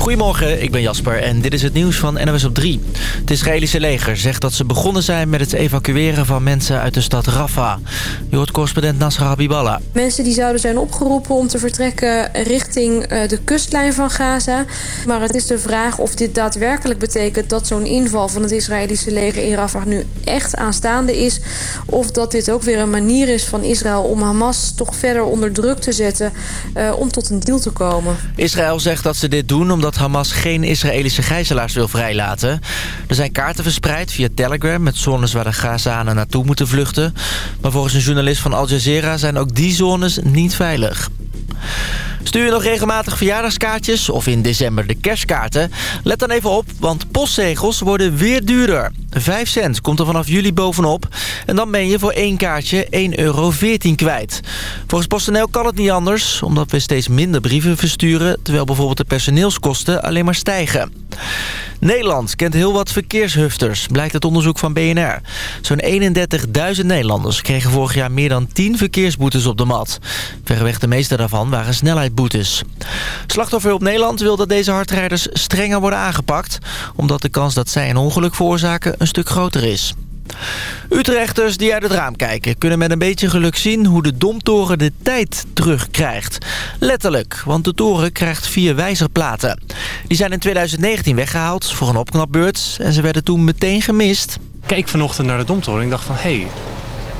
Goedemorgen, ik ben Jasper en dit is het nieuws van NWS op 3. Het Israëlische leger zegt dat ze begonnen zijn met het evacueren van mensen uit de stad Rafah. Je hoort correspondent Nasra Habiballah. Mensen die zouden zijn opgeroepen om te vertrekken richting eh, de kustlijn van Gaza. Maar het is de vraag of dit daadwerkelijk betekent dat zo'n inval van het Israëlische leger in Rafah nu echt aanstaande is. Of dat dit ook weer een manier is van Israël om Hamas toch verder onder druk te zetten uh, om tot een deal te komen. Israël zegt dat ze dit doen omdat Hamas geen Israëlische gijzelaars wil vrijlaten. Er zijn kaarten verspreid via Telegram met zones waar de Gazanen naartoe moeten vluchten. Maar volgens een journalist van Al Jazeera zijn ook die zones niet veilig. Stuur je nog regelmatig verjaardagskaartjes of in december de kerstkaarten? Let dan even op, want postzegels worden weer duurder. 5 cent komt er vanaf juli bovenop. En dan ben je voor één kaartje 1,14 euro kwijt. Volgens PostNL kan het niet anders, omdat we steeds minder brieven versturen... terwijl bijvoorbeeld de personeelskosten alleen maar stijgen. Nederland kent heel wat verkeershufters, blijkt het onderzoek van BNR. Zo'n 31.000 Nederlanders kregen vorig jaar meer dan 10 verkeersboetes op de mat. Verreweg de meeste daarvan waren snelheidsboetes. Slachtofferhulp Nederland wil dat deze hardrijders strenger worden aangepakt... omdat de kans dat zij een ongeluk veroorzaken een stuk groter is. Utrechters die uit het raam kijken kunnen met een beetje geluk zien hoe de Domtoren de tijd terugkrijgt. Letterlijk, want de toren krijgt vier wijzerplaten. Die zijn in 2019 weggehaald voor een opknapbeurt en ze werden toen meteen gemist. Keek vanochtend naar de Domtoren en ik dacht van hé, hey,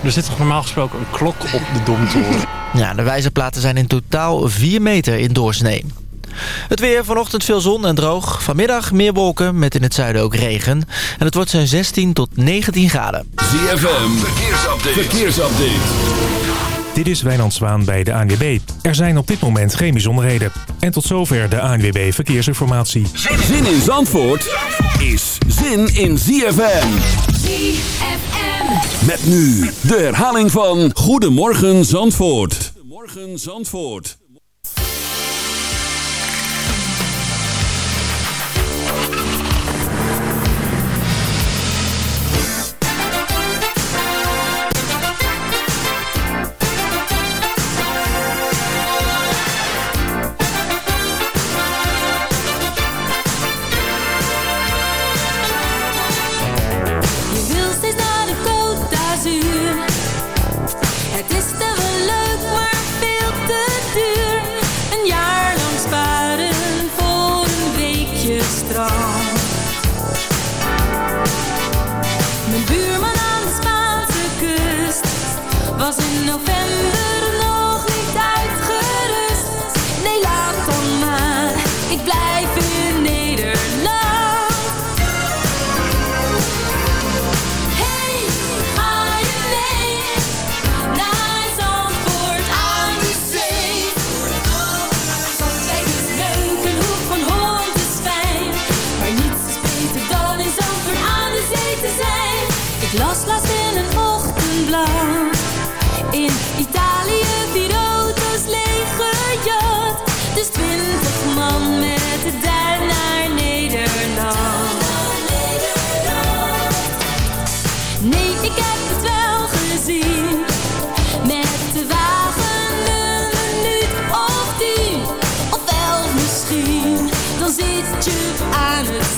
er zit toch normaal gesproken een klok op de Domtoren? Ja, de wijzerplaten zijn in totaal 4 meter in doorsnee. Het weer vanochtend veel zon en droog. Vanmiddag meer wolken met in het zuiden ook regen. En het wordt zo'n 16 tot 19 graden. ZFM, verkeersupdate. verkeersupdate. Dit is Wijnand Zwaan bij de ANWB. Er zijn op dit moment geen bijzonderheden. En tot zover de ANWB Verkeersinformatie. Zin in Zandvoort is zin in ZFM. ZFM. Met nu de herhaling van Goedemorgen Zandvoort. Goedemorgen Zandvoort. ons iets te aan het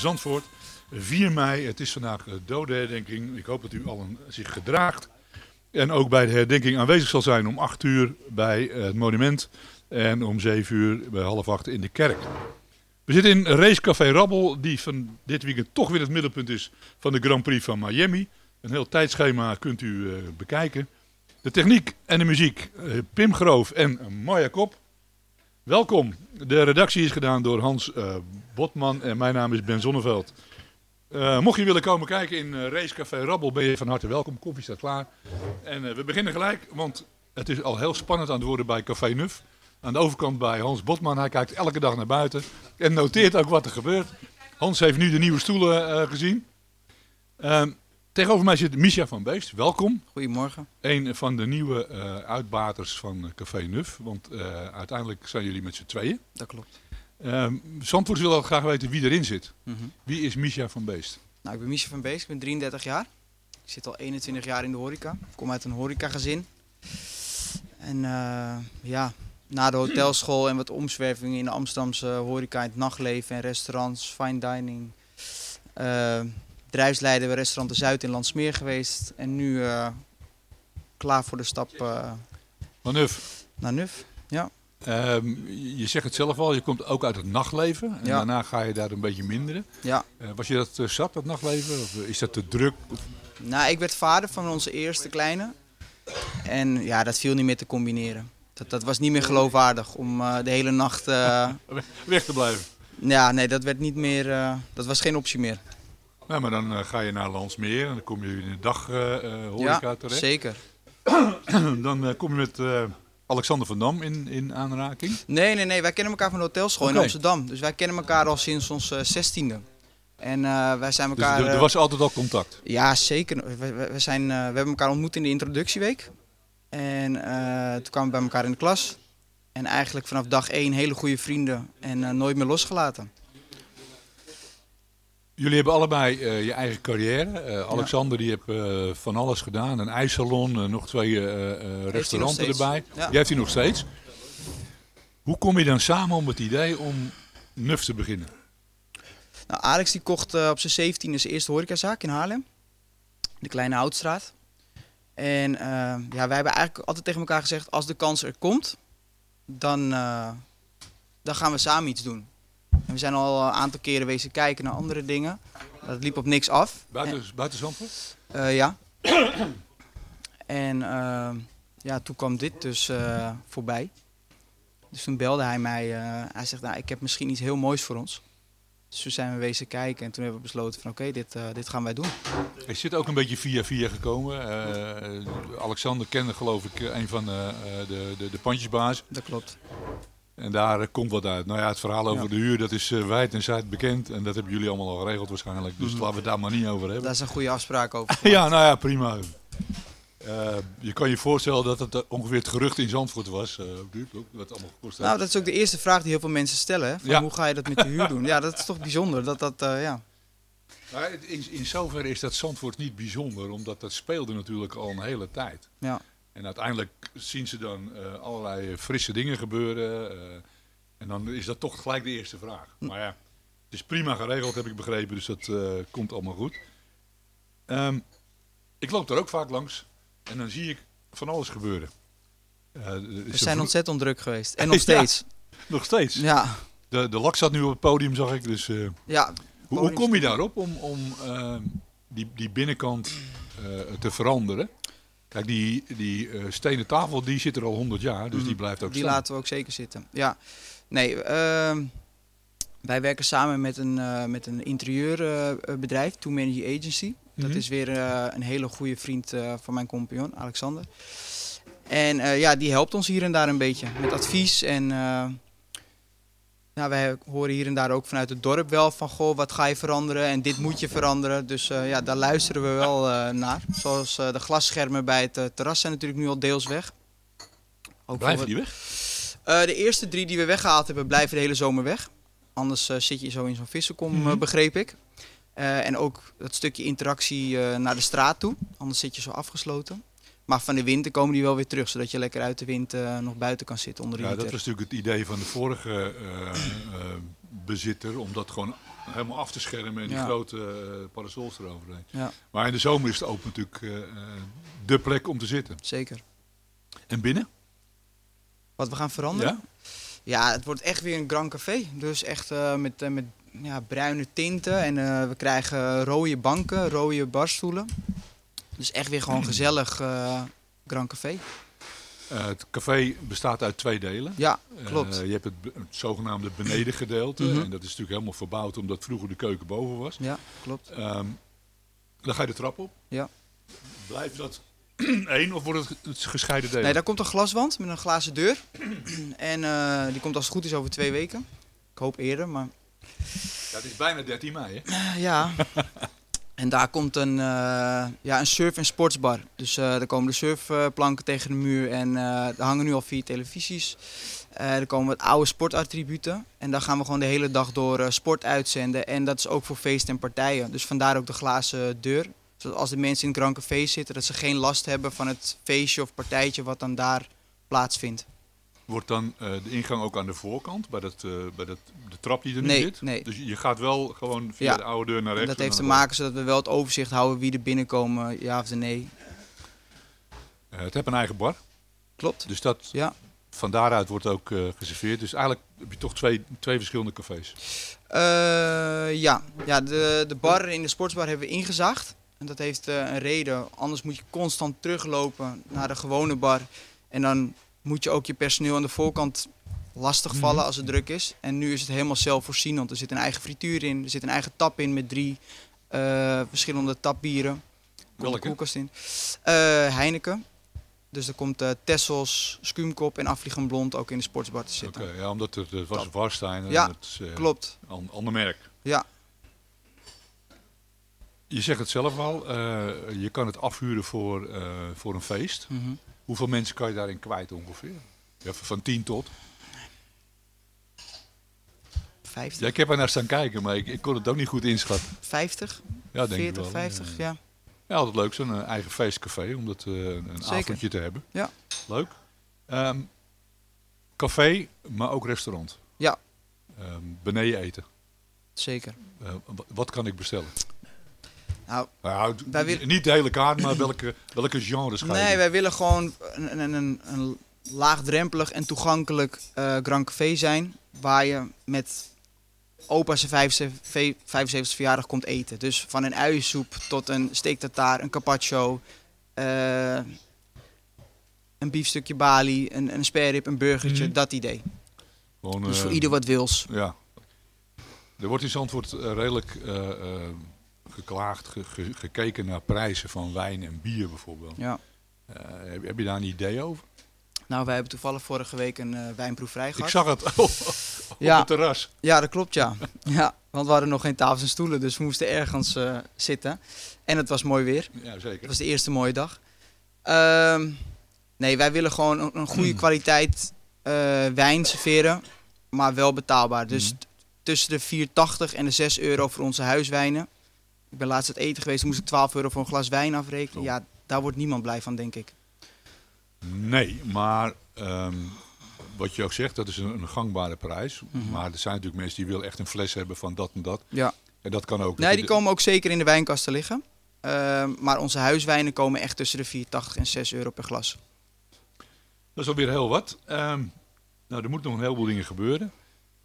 Zandvoort. 4 mei, het is vandaag eh, dodenherdenking. Ik hoop dat u allen zich gedraagt. En ook bij de herdenking aanwezig zal zijn om 8 uur bij het monument. En om 7 uur bij half 8 in de kerk. We zitten in Racecafé Rabbel, die van dit weekend toch weer het middelpunt is van de Grand Prix van Miami. Een heel tijdschema kunt u eh, bekijken. De techniek en de muziek, eh, Pim Groof en Maya Kop. Welkom. De redactie is gedaan door Hans eh, Botman en mijn naam is Ben Zonneveld. Eh, mocht je willen komen kijken in eh, Racecafé Rabbel, ben je van harte welkom. Koffie staat klaar. En we beginnen gelijk, want het is al heel spannend aan het worden bij Café Nuf. Aan de overkant bij Hans Botman. Hij kijkt elke dag naar buiten en noteert ook wat er gebeurt. Hans heeft nu de nieuwe stoelen gezien. Ehm, tegenover mij zit Misha van Beest. Welkom. Goedemorgen. Een van de nieuwe eh, uitbaters van eh, Café Nuf. Want eh, uiteindelijk zijn jullie met z'n tweeën. Dat klopt. Zandvoort wil al graag weten wie erin zit. Mhm. Wie is Misha van Beest? Nou, ik ben Michel van Bees, ik ben 33 jaar. Ik zit al 21 jaar in de horeca. Ik kom uit een horecagezin. En ja, na de hotelschool en wat omzwervingen in de Amsterdamse horeca, in het nachtleven en restaurants, fine dining. Bedrijfsleider bij restaurant De Zuid in Landsmeer geweest. En nu eh, klaar voor de stap eh, Van Nuf. naar Nuf. Ja. Ehm, je zegt het zelf al, je komt ook uit het nachtleven. En Ja. daarna ga je daar een beetje minderen. Ja. Eh, was je dat zat, dat nachtleven? Of is dat te druk? Of- Nou, ik werd vader van onze eerste kleine. En ja, dat viel niet meer te combineren. Dat, dat was niet meer geloofwaardig om de hele nacht... Weg te blijven. ja, nee, dat werd niet meer... dat was geen optie meer. Nou, maar dan eh, ga je naar Landsmeer en dan kom je in de dag eh eh, horeca ja, terecht. zeker. dan kom je met Alexander van Dam in, in aanraking. Nee, nee, nee. Wij kennen elkaar van de hotelschool Oké. in Amsterdam. Dus wij kennen elkaar al sinds ons zestiende. En wij zijn Dus elkaar... er, er was altijd al contact. Ja, zeker. We, zijn, we hebben elkaar ontmoet in de introductieweek. En toen kwamen we bij elkaar in de klas. En eigenlijk vanaf dag één hele goede vrienden en nooit meer losgelaten. Jullie hebben allebei eh, je eigen carrière. Eh, Alexander die heeft eh, van alles gedaan. Een ijssalon, nog twee restauranten steeds. erbij. Ja. Die heeft hij nog steeds. Hoe kom je dan samen om het idee om Nuf te beginnen? Nou, Alex die kocht op zijn 17e zijn eerste horecazaak in Haarlem. De Kleine Houtstraat. En ja, wij hebben eigenlijk altijd tegen elkaar gezegd, als de kans er komt, dan, dan gaan we samen iets doen. En we zijn al een aantal keren wezen kijken naar andere dingen. Dat liep op niks af. Buiten, buiten Zandvoort? Eh, ja. en eh, ja, toen kwam dit dus eh, voorbij. Dus toen belde hij mij. eh, hij zegt, nou, ik heb misschien iets heel moois voor ons. Dus toen zijn we wezen kijken en toen hebben we besloten van oké, dit, eh, dit gaan wij doen. Hij zit ook een beetje via via gekomen. Eh, Alexander kende geloof ik een van de, eh, de, de, de pandjesbaas. Dat klopt. En daar eh, komt wat uit. Nou ja, het verhaal over Ja. de huur, dat is eh, wijd en zijd bekend. En dat hebben jullie allemaal al geregeld waarschijnlijk. Dus laten we het daar maar niet over hebben. Daar is een goede afspraak over. Ja, nou ja, prima. Eh, je kan je voorstellen dat het ongeveer het gerucht in Zandvoort was. eh, wat allemaal gekost heeft. Nou, dat is ook de eerste vraag die heel veel mensen stellen. Van Ja. Hoe ga je dat met de huur doen? Ja, dat is toch bijzonder. Dat, dat, ja. Het- in, in zoverre is dat Zandvoort niet bijzonder, omdat dat speelde natuurlijk al een hele tijd. Ja. En uiteindelijk zien ze dan eh, allerlei frisse dingen gebeuren. eh, en dan is dat toch gelijk de eerste vraag. Maar ja, het is prima geregeld, heb ik begrepen, dus dat eh, komt allemaal goed. Ehm, ik loop daar ook vaak langs en dan zie ik van alles gebeuren. We zijn ontzettend druk geweest. En nog Ja. steeds. Nog steeds. Ja. De, de lak staat nu op het podium, zag ik. Dus, Ja, hoe, hoe kom je daarop om, om ehm, die, die binnenkant te veranderen? Kijk, die, die eh, stenen tafel die zit er al 100 jaar, dus die blijft ook Mhm. Die staan. laten we ook zeker zitten. Ja, nee, ehm, wij werken samen met een, eh, met een interieurbedrijf, Two Energy Agency. Dat Mhm. is weer eh, een hele goede vriend eh, van mijn compagnon, Alexander. En eh, ja, die helpt ons hier en daar een beetje met advies. En Ja, wij horen hier en daar ook vanuit het dorp wel van, goh, wat ga je veranderen en dit moet je veranderen. Dus eh, ja, daar luisteren we wel eh, naar. Zoals eh, de glasschermen bij het terras zijn natuurlijk nu al deels weg. Ook Blijven die weg? de eerste drie die we weggehaald hebben, blijven de hele zomer weg. Anders zit je zo in zo'n vissenkom, eh, begreep ik. En ook dat stukje interactie naar de straat toe. Anders zit je zo afgesloten. Maar van de winter komen die wel weer terug, zodat je lekker uit de wind eh, nog buiten kan zitten onder de Ja, dat was natuurlijk het idee van de vorige eh, eh, bezitter. Om dat gewoon helemaal af te schermen en die Ja. grote parasols eroverheen. Ja, Maar in de zomer is het ook natuurlijk de plek om te zitten. zeker. En binnen? Wat we gaan veranderen? Ja? Ja, het wordt echt weer een Grand Café. Dus echt met, met ja, bruine tinten. En we krijgen rode banken, rode barstoelen. Dus echt weer gewoon gezellig eh, Grand Café. Eh, het café bestaat uit twee delen. Ja, klopt. Eh, je hebt het, zogenaamde benedengedeelte. Mhm. En dat is natuurlijk helemaal verbouwd omdat vroeger de keuken boven was. Ja, klopt. Ehm, dan ga je de trap op. Ja. Blijft dat één of wordt het gescheiden delen? Nee, daar komt een glaswand met een glazen deur. en die komt als het goed is over twee weken. Ik hoop eerder, maar het is bijna 13 mei, hè? Ja. En daar komt een, eh, ja, een surf- en sportsbar. Dus eh er komen de surfplanken tegen de muur en eh, er hangen nu al vier televisies. Er komen wat oude sportattributen. En daar gaan we gewoon de hele dag door sport uitzenden. En dat is ook voor feesten en partijen. Dus vandaar ook de glazen deur. Zodat als de mensen in het Grand zitten, dat ze geen last hebben van het feestje of partijtje wat dan daar plaatsvindt. Wordt dan eh, de ingang ook aan de voorkant, bij, dat, eh, bij dat, de trap die er nu Nee, zit? nee. Dus je gaat wel gewoon via Ja. de oude deur naar En rechts. dat en heeft te maken zodat we wel het overzicht houden wie er binnenkomen, ja of nee. Eh, het heeft een eigen bar, Klopt. dus dat, Ja. van daaruit wordt ook geserveerd. Dus eigenlijk heb je toch twee, twee verschillende cafés. Ja, ja de, de bar in de sportsbar hebben we ingezaagd. En dat heeft een reden. Anders moet je constant teruglopen naar de gewone bar. En dan moet je ook je personeel aan de voorkant lastig vallen als het druk is. En nu is het helemaal zelfvoorzienend. Er zit een eigen frituur in. Er zit een eigen tap in met drie eh, verschillende tapbieren. Er Welke? koelkast in. Eh, Heineken. Dus er komt eh Tessels, Skumkop en Afrikaan Blond ook in de sportsbar te Oké, zitten. ja, omdat het, het was Warstein Ja, het Klopt. ander merk. Ja. Je zegt het zelf al, je kan het afhuren voor, voor een feest. Mhm. Hoeveel mensen kan je daarin kwijt ongeveer? Ja, van 10 tot? 50. Ja, ik heb er naar staan kijken, maar ik, ik kon het ook niet goed inschatten. 50, Ja, denk 40, ik wel. 50, Ja. ja. Ja, altijd leuk, zo'n eh, eigen feestcafé, om dat eh, een Zeker. avondje te hebben. Ja. Leuk. Ehm, café, maar ook restaurant. Ja. Ehm, beneden eten. Zeker. Eh, wa- wat kan ik bestellen? Nou, Nou, d- Wij wil- Niet de hele kaart, maar welke, welke genres ga je nee, doen? wij willen gewoon een, een, een, een laagdrempelig en toegankelijk eh Grand Café zijn. Waar je met opa zijn 75 75 verjaardag komt eten. Dus van een uiensoep tot een steak een carpaccio, eh, een biefstukje bali, een, een sperrip, een burgertje, Mhm. dat idee. Gewoon, Dus eh, voor ieder wat wils. Ja. Er wordt in Zandvoort eh, redelijk eh, eh, geklaagd, ge- ge- gekeken naar prijzen van wijn en bier bijvoorbeeld. Ja. Eh, heb, heb je daar een idee over? Nou, wij hebben toevallig vorige week een eh, wijnproeverij gehad. Ik zag het op Ja. het terras. Ja, dat klopt, ja. ja. Want we hadden nog geen tafels en stoelen, dus we moesten ergens eh, zitten. En het was mooi weer. Ja, Het zeker. was de eerste mooie dag. Ehm, nee, wij willen gewoon een, een goede kwaliteit eh, wijn serveren, maar wel betaalbaar. Dus t- tussen de 4,80 en de 6 euro voor onze huiswijnen. Ik ben laatst uit eten geweest, moest ik 12 euro voor een glas wijn afrekenen. Oh. Ja, daar wordt niemand blij van, denk ik. Nee, maar ehm, wat je ook zegt, dat is een, een gangbare prijs. Mhm. Maar er zijn natuurlijk mensen die willen echt een fles hebben van dat en dat. Ja. En dat kan ook. Nee, die komen ook zeker in de wijnkast te liggen. Ehm, maar onze huiswijnen komen echt tussen de 4,80 en 6 euro per glas. Dat is alweer heel wat. Ehm, nou, er moet nog een heleboel dingen gebeuren.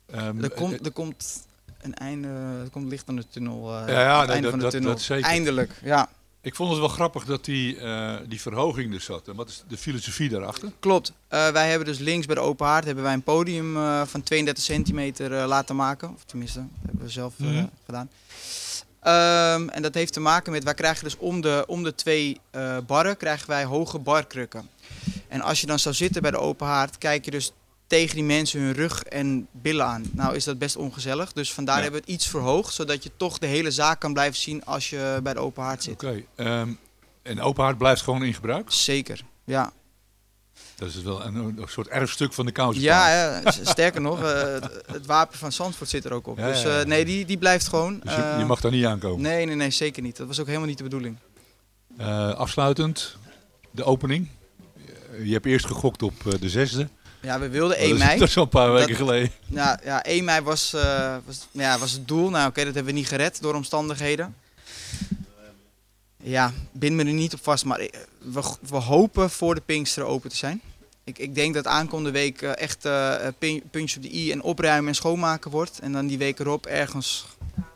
Ehm, Er eh, komt, er komt een einde, er komt licht aan de tunnel. eh, Ja, ja, het nee, einde dat- van de dat- tunnel. dat zeker. Eindelijk, ja. Ik vond het wel grappig dat die, eh, die verhoging er zat. En wat is de filosofie daarachter? Klopt. Eh, wij hebben dus links bij de open haard hebben wij een podium van 32 centimeter laten maken. Of tenminste, dat hebben we zelf Mhm. gedaan. Ehm, en dat heeft te maken met, wij krijgen dus om de, om de twee barren krijgen wij hoge barkrukken. En als je dan zou zitten bij de open haard, kijk je dus tegen die mensen hun rug en billen aan. Nou is dat best ongezellig, dus vandaar Ja. hebben we het iets verhoogd, zodat je toch de hele zaak kan blijven zien als je bij de open haard zit. Oké. ehm, en open haard blijft gewoon in gebruik? Zeker, ja. Dat is wel een, een soort erfstuk van de kousen. Ja, ja, sterker nog, eh, het, het wapen van Zandvoort zit er ook op. Ja, dus eh, nee, die, die blijft gewoon. Dus je, je Eh, mag daar niet aankomen. Nee, nee, nee, zeker niet. Dat was ook helemaal niet de bedoeling. Afsluitend, de opening. Je hebt eerst gegokt op de zesde. Ja, we wilden Dat 1 is- mei. Dat is al een paar weken Dat- geleden. Ja, ja 1 mei was, eh, was, ja, was het doel. Nou, oké, dat hebben we niet gered door omstandigheden. Ja, bind me er niet op vast, maar we, we hopen voor de Pinksteren open te zijn. Ik, ik denk dat aankomende week eh, echt pin- puntje op de i en opruimen en schoonmaken wordt. En dan die week erop ergens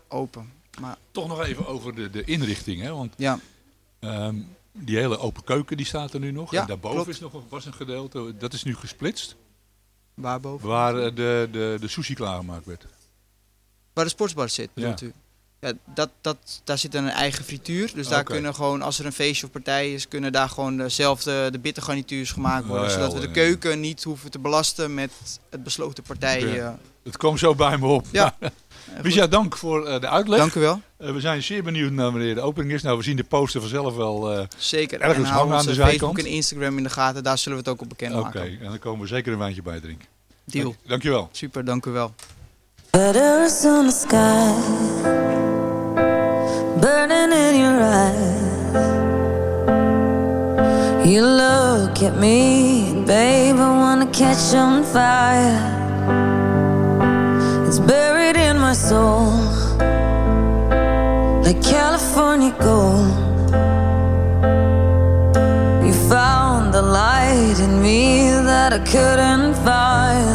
open. Maar Toch nog even over de, de inrichting. Hè? Want ja, ehm, die hele open keuken die staat er nu nog. Ja, en daarboven klopt. is nog, een- was een gedeelte, dat is nu gesplitst. waarboven? Waar eh, de, de, de sushi klaargemaakt werd. Waar de sportsbar zit, Ja. bedoelt u? Ja, dat, dat, daar zit een eigen frituur. Dus daar kunnen gewoon, als er een feestje of partij is, kunnen daar gewoon dezelfde de bittergarnituurs gemaakt worden. Oh ja, zodat we de ja. keuken niet hoeven te belasten met het besloten partij. Ja. eh. Het kwam zo bij me op. Ja. Misha, dank voor eh, de uitleg. Dank u wel. Eh, we zijn zeer benieuwd naar wanneer de opening is. Nou, we zien de poster vanzelf wel. eh, Zeker. Ergens en hangen aan de zijkant. Facebook en Instagram in de gaten. Daar zullen we het ook op bekend Oké, maken. en dan komen we zeker een wijntje bij drinken. Deal. Dank, dankjewel. Super, dank u wel. Sky burning in your eyes. You look at me, babe. I wanna catch on fire. It's buried in my soul, like California gold. You found the light in me that I couldn't find.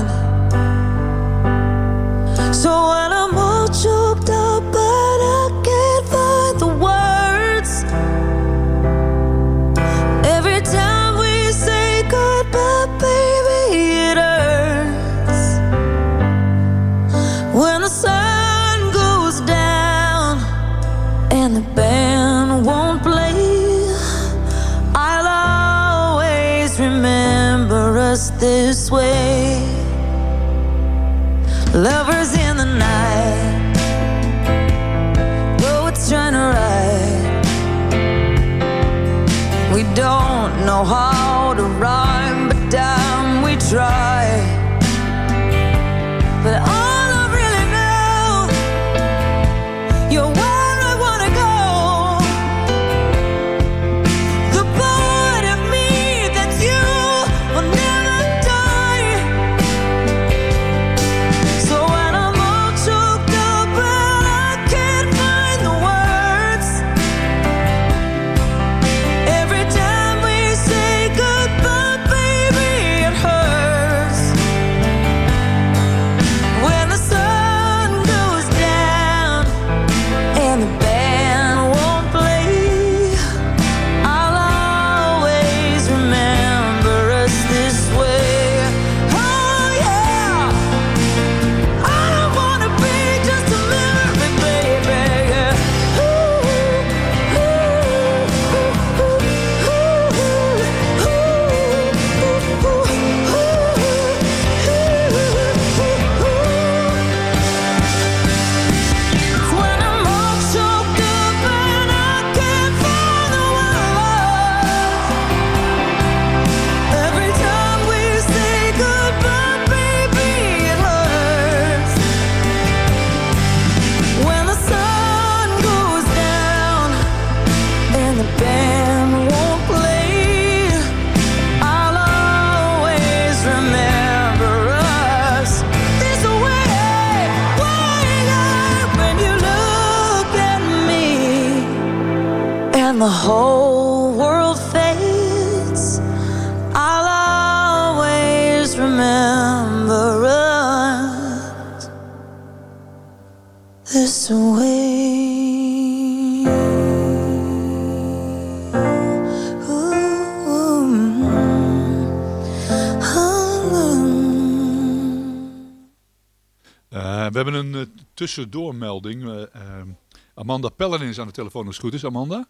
Tussendoormelding. Eh, ehm, Amanda Pellen is aan de telefoon als het goed is. Amanda?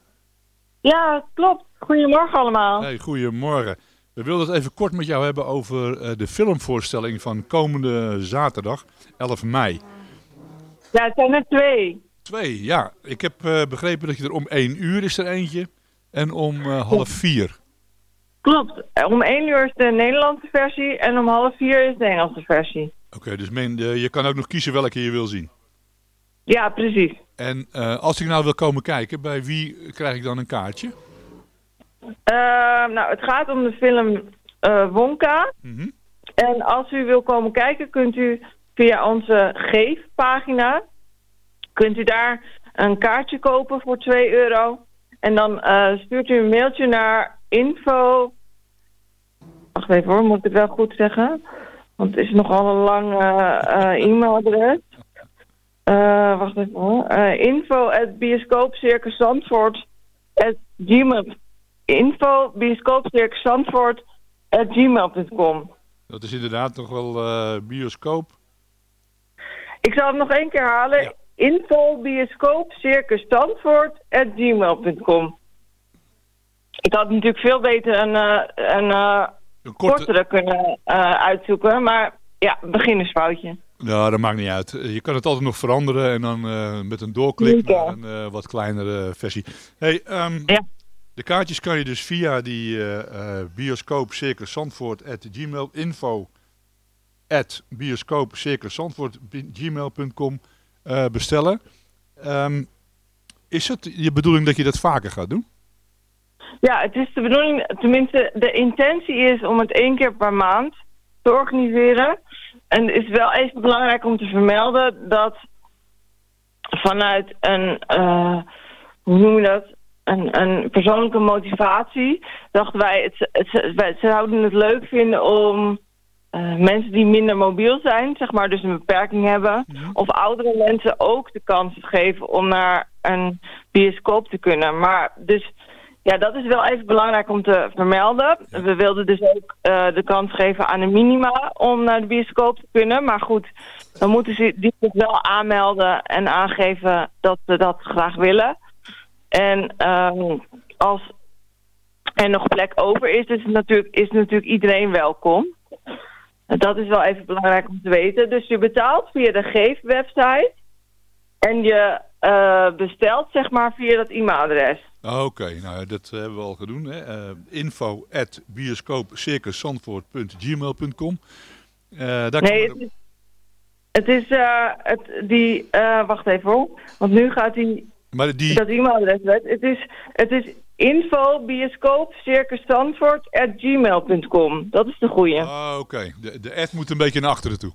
Ja, klopt. Goedemorgen allemaal. Hey, goedemorgen. We wilden het even kort met jou hebben over eh, de filmvoorstelling van komende zaterdag, 11 mei. Ja, het zijn er twee. Twee, ja. Ik heb eh, begrepen dat je er om 1 uur is er eentje en om half vier. Klopt. Om één uur is de Nederlandse versie en om half vier is de Engelse versie. Oké, dus men, eh, je kan ook nog kiezen welke je wil zien. Ja, precies. En eh, als ik nou wil komen kijken, bij wie krijg ik dan een kaartje? Eh, nou, het gaat om de film eh, Wonka. Mhm. En als u wil komen kijken, kunt u via onze Geef-pagina... kunt u daar een kaartje kopen voor 2 euro. En dan stuurt u een mailtje naar info... Wacht even hoor, moet ik het wel goed zeggen? Want het is nogal een lang eh, e-mailadres. Eh, wacht even hoor. Eh, info at bioscoopcircus Zandvoort at gmail. Info bioscoopcircus Zandvoort at gmail.com. Dat is inderdaad nog wel bioscoop. Ik zal het nog één keer halen. Info bioscoopcircus Zandvoort at gmail.com. Ik had natuurlijk veel beter een, een, Een korte... kortere kunnen eh, uitzoeken. Maar ja, beginnersfoutje. Ja, dat maakt niet uit. Je kan het altijd nog veranderen en dan eh, met een doorklik naar een eh, wat kleinere versie. Hey, ehm, Ja. De kaartjes kan je dus via die eh bioscoop Circus Zandvoort at gmail info at bioscoop Circus Zandvoort gmail.com bestellen. Ehm, is het je bedoeling dat je dat vaker gaat doen? Ja, het is de bedoeling, tenminste de intentie is om het één keer per maand te organiseren. En het is wel even belangrijk om te vermelden dat vanuit een, eh, hoe noem je dat, een, een persoonlijke motivatie dachten wij, het, het, wij zouden het leuk vinden om eh, mensen die minder mobiel zijn, zeg maar, dus een beperking hebben, of oudere mensen ook de kans te geven om naar een bioscoop te kunnen. Maar dus ja, dat is wel even belangrijk om te vermelden. We wilden dus ook eh, de kans geven aan de minima om naar de bioscoop te kunnen. Maar goed, dan moeten ze die zich wel aanmelden en aangeven dat ze dat graag willen. En ehm, als er nog plek over is, is natuurlijk, is natuurlijk iedereen welkom. Dat is wel even belangrijk om te weten. Dus je betaalt via de Geef-website en je eh, bestelt zeg maar via dat e-mailadres. Oké, nou dat hebben we al gedaan. Hè. Eh, info at bioscoopcircuszandvoort.gmail.com Eh daar Nee, het is, het is eh, het, die, eh, wacht even hoor, want nu gaat die, maar die, dat e-mailadres weg. Het is, het is info at gmail.com. Dat is de goeie. Ah, oké. De, de ad moet een beetje naar achteren toe.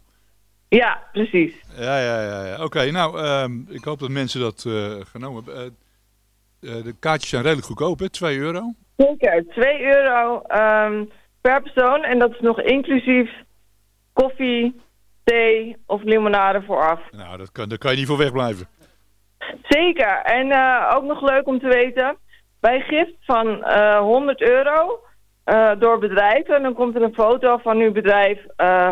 Ja, precies. Ja, ja, ja. ja. Oké, nou, ehm, ik hoop dat mensen dat genomen hebben. Eh, de kaartjes zijn redelijk goedkoop, hè? 2 euro. Zeker, 2 euro ehm, per persoon en dat is nog inclusief koffie, thee of limonade vooraf. Nou, dat kan, daar kan je niet voor wegblijven. Zeker. En eh, ook nog leuk om te weten, bij gift van eh 100 euro eh, door bedrijven, dan komt er een foto van uw bedrijf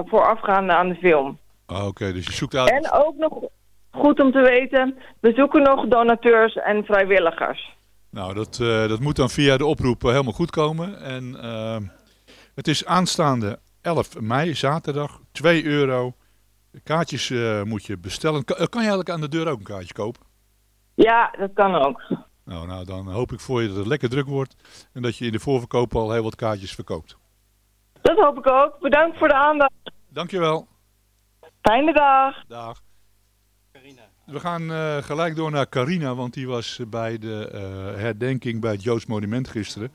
voorafgaande aan de film. Ah, Oké, dus je zoekt uit... En ook nog goed om te weten, we zoeken nog donateurs en vrijwilligers. Nou, dat, eh, dat moet dan via de oproep eh, helemaal goed komen. En ehm, het is aanstaande 11 mei, zaterdag, 2 euro. De kaartjes eh, moet je bestellen. Kan, kan je eigenlijk aan de deur ook een kaartje kopen? Ja, dat kan ook. Nou, nou, dan hoop ik voor je dat het lekker druk wordt. En dat je in de voorverkoop al heel wat kaartjes verkoopt. Dat hoop ik ook. Bedankt voor de aandacht. Dankjewel. Fijne dag. Dag. We gaan eh, gelijk door naar Carina, want die was bij de eh, herdenking bij het Joods Monument gisteren.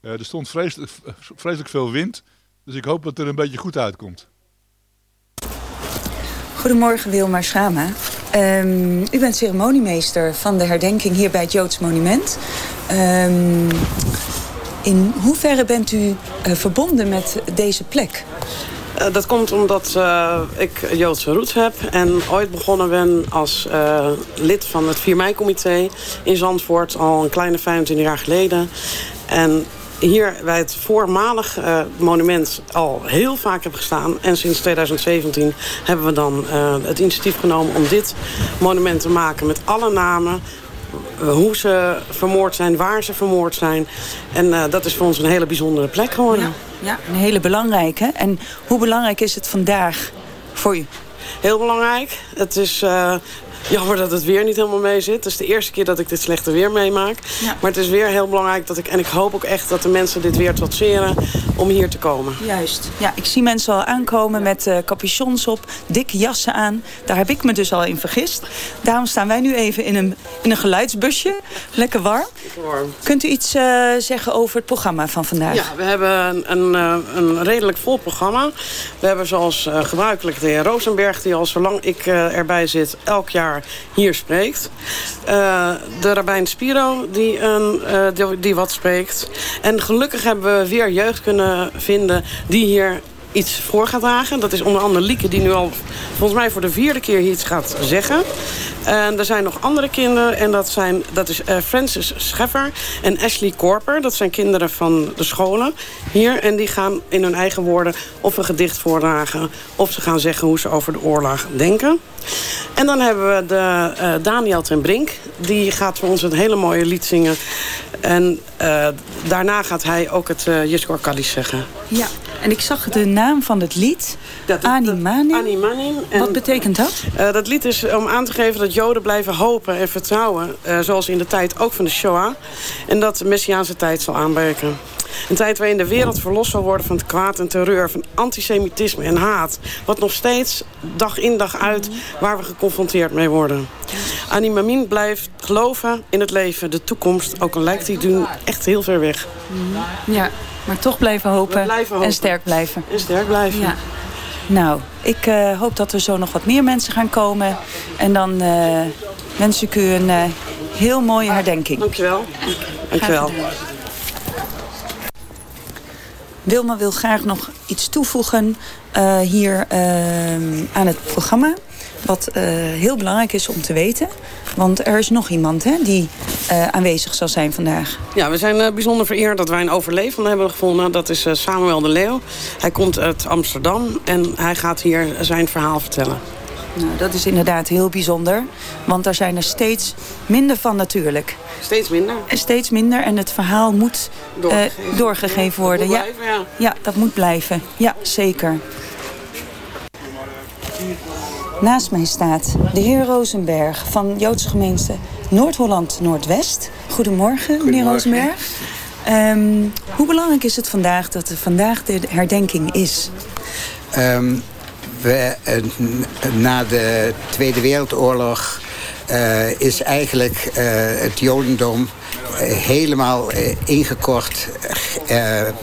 Eh, er stond vreselijk, vreselijk veel wind, dus ik hoop dat het er een beetje goed uitkomt. Goedemorgen Wilma Schama. Ehm, u bent ceremoniemeester van de herdenking hier bij het Joods Monument. Ehm, in hoeverre bent u verbonden met deze plek? Eh, dat komt omdat eh, ik Joodse roots heb en ooit begonnen ben als eh, lid van het 4 mei-comité in Zandvoort al een kleine 25 jaar geleden. En hier bij het voormalig monument al heel vaak heb gestaan. En sinds 2017 hebben we dan het initiatief genomen om dit monument te maken met alle namen hoe ze vermoord zijn, waar ze vermoord zijn. En eh, dat is voor ons een hele bijzondere plek geworden. Ja, een hele belangrijke. En hoe belangrijk is het vandaag voor u? Heel belangrijk. Het is eh, jammer dat het weer niet helemaal mee zit. Het is de eerste keer dat ik dit slechte weer meemaak. Maar het is weer heel belangrijk dat ik... en ik hoop ook echt dat de mensen dit weer trotseren om hier te komen. Juist. Ja, ik zie mensen al aankomen met eh capuchons op, dikke jassen aan. Daar heb ik me dus al in vergist. Daarom staan wij nu even in een, in een geluidsbusje. Lekker warm. Warm. Kunt u iets eh, zeggen over het programma van vandaag? Ja, we hebben een, een, eh, een redelijk vol programma. We hebben zoals gebruikelijk de heer Rosenberg... die al zolang ik erbij zit elk jaar hier spreekt. Eh, de rabbijn Spiro die, een, eh, die wat spreekt. En gelukkig hebben we weer jeugd kunnen vinden... die hier iets voor gaat dragen. Dat is onder andere Lieke die nu al volgens mij voor de vierde keer iets gaat zeggen. En er zijn nog andere kinderen en dat, zijn, dat is eh, Francis Scheffer en Ashley Korper. Dat zijn kinderen van de scholen hier. En die gaan in hun eigen woorden of een gedicht voordragen... of ze gaan zeggen hoe ze over de oorlog denken. En dan hebben we de, eh, Daniel ten Brink. Die gaat voor ons een hele mooie lied zingen. En eh, daarna gaat hij ook het uh, Jiskor zeggen. Ja, en ik zag de naam van het lied. Animanim. Animanim. En, Wat betekent dat? Eh, dat lied is om aan te geven dat Joden blijven hopen en vertrouwen. eh, zoals in de tijd ook van de Shoah. En dat de Messiaanse tijd zal aanbreken. Een tijd waarin de wereld verlost zal worden van het kwaad en terreur... van antisemitisme en haat. Wat nog steeds dag in dag uit waar we geconfronteerd mee worden. Animamin blijft geloven in het leven, de toekomst. Ook al lijkt die nu echt heel ver weg. Ja, maar toch blijven hopen, We blijven hopen. en sterk blijven. En sterk blijven. Ja. Nou, ik eh, hoop dat er zo nog wat meer mensen gaan komen. En dan eh, wens ik u een eh, heel mooie herdenking. Dankjewel. Dankjewel. Wilma wil graag nog iets toevoegen eh, hier eh, aan het programma. Wat eh, heel belangrijk is om te weten. Want er is nog iemand hè, die aanwezig zal zijn vandaag. Ja, we zijn bijzonder vereerd dat wij een overlevende hebben gevonden. Dat is Samuel de Leeuw. Hij komt uit Amsterdam en hij gaat hier zijn verhaal vertellen. Nou, dat is inderdaad heel bijzonder. Want er zijn er steeds minder van natuurlijk. Steeds minder. En steeds minder. En het verhaal moet eh, Doorgegeven. doorgegeven worden. Moet Ja, blijven, ja. ja, dat moet blijven. Ja, zeker. Naast mij staat de heer Rosenberg van Joodse gemeente Noord-Holland-Noordwest. Goedemorgen, meneer Rosenberg. Ehm, hoe belangrijk is het vandaag dat er vandaag de herdenking is? Ehm, eh, na de Tweede Wereldoorlog eh, is eigenlijk eh, het Jodendom helemaal ingekort.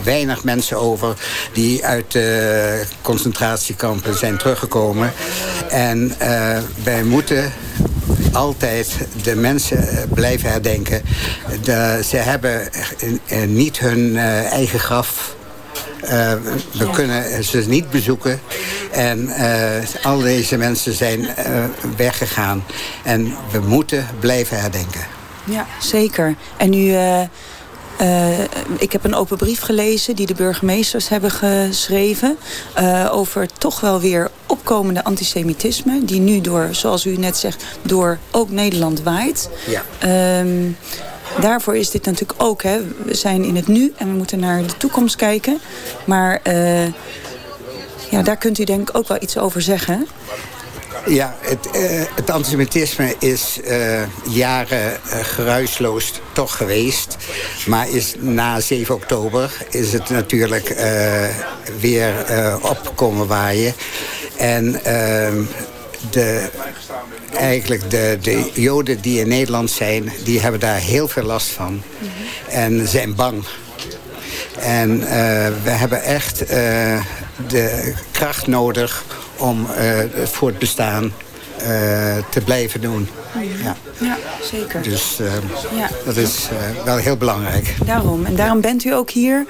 Weinig mensen over die uit de concentratiekampen zijn teruggekomen. En wij moeten altijd de mensen blijven herdenken. De, ze hebben niet hun eigen graf we kunnen ze niet bezoeken. En eh, al deze mensen zijn eh, weggegaan. En we moeten blijven herdenken. Ja, zeker. En u, eh, ik heb een open brief gelezen die de burgemeesters hebben geschreven... over toch wel weer opkomende antisemitisme... die nu door, zoals u net zegt, door ook Nederland waait. Ja. Ehm, daarvoor is dit natuurlijk ook. Hè. We zijn in het nu en we moeten naar de toekomst kijken. Maar ja, daar kunt u denk ik ook wel iets over zeggen. Ja, het, eh, het antisemitisme is eh, jaren eh, geruisloos toch geweest. Maar is na 7 oktober is het natuurlijk weer opkomen waaien. En de, eigenlijk de, de Joden die in Nederland zijn, die hebben daar heel veel last van. En zijn bang. En eh, we hebben echt eh, de kracht nodig om eh, voor het bestaan te blijven doen. Ja. Ja, zeker. Dus Ja. dat is wel heel belangrijk. Daarom. En daarom bent u ook hier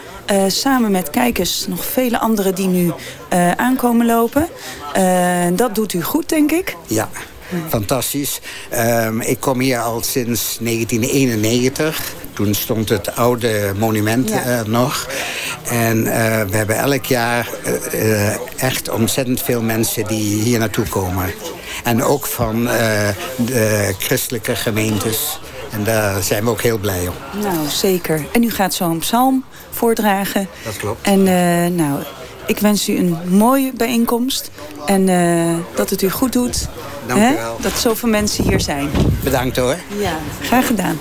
samen met kijkers nog vele anderen die nu aankomen lopen. Dat doet u goed, denk ik. Ja, fantastisch. Ehm, ik kom hier al sinds 1991. Toen stond het oude monument Ja. er nog. En eh, we hebben elk jaar eh, eh, echt ontzettend veel mensen die hier naartoe komen. En ook van eh, de christelijke gemeentes. En daar zijn we ook heel blij om. Nou, zeker. En u gaat zo een psalm voordragen. Dat klopt. En eh, nou, ik wens u een mooie bijeenkomst. En eh, dat het u goed doet. Dank u wel. Dat zoveel mensen hier zijn. Bedankt hoor. Ja, graag gedaan.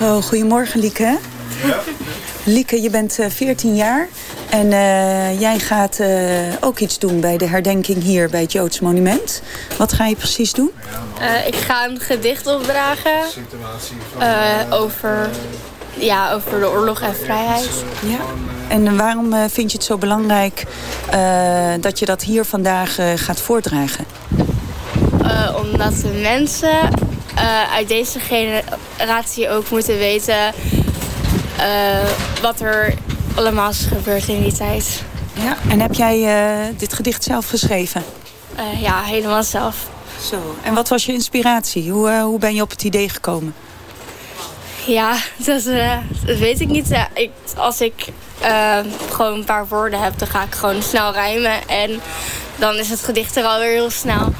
Zo, goedemorgen Lieke. Lieke, je bent eh, 14 jaar. En eh, jij gaat eh, ook iets doen bij de herdenking hier bij het Joods Monument. Wat ga je precies doen? Eh, ik ga een gedicht opdragen eh, over, ja, over de oorlog en vrijheid. Ja. En waarom eh, vind je het zo belangrijk eh, dat je dat hier vandaag eh, gaat voordragen? Eh, omdat de mensen eh, uit deze generatie ook moeten weten eh, wat er allemaal is gebeurd in die tijd. Ja. En heb jij eh, dit gedicht zelf geschreven? Ja, helemaal zelf. Zo. En wat was je inspiratie? Hoe, hoe ben je op het idee gekomen? Ja, dat, dat weet ik niet. Ik, als ik gewoon een paar woorden heb, dan ga ik gewoon snel rijmen. En dan is het gedicht er alweer heel snel.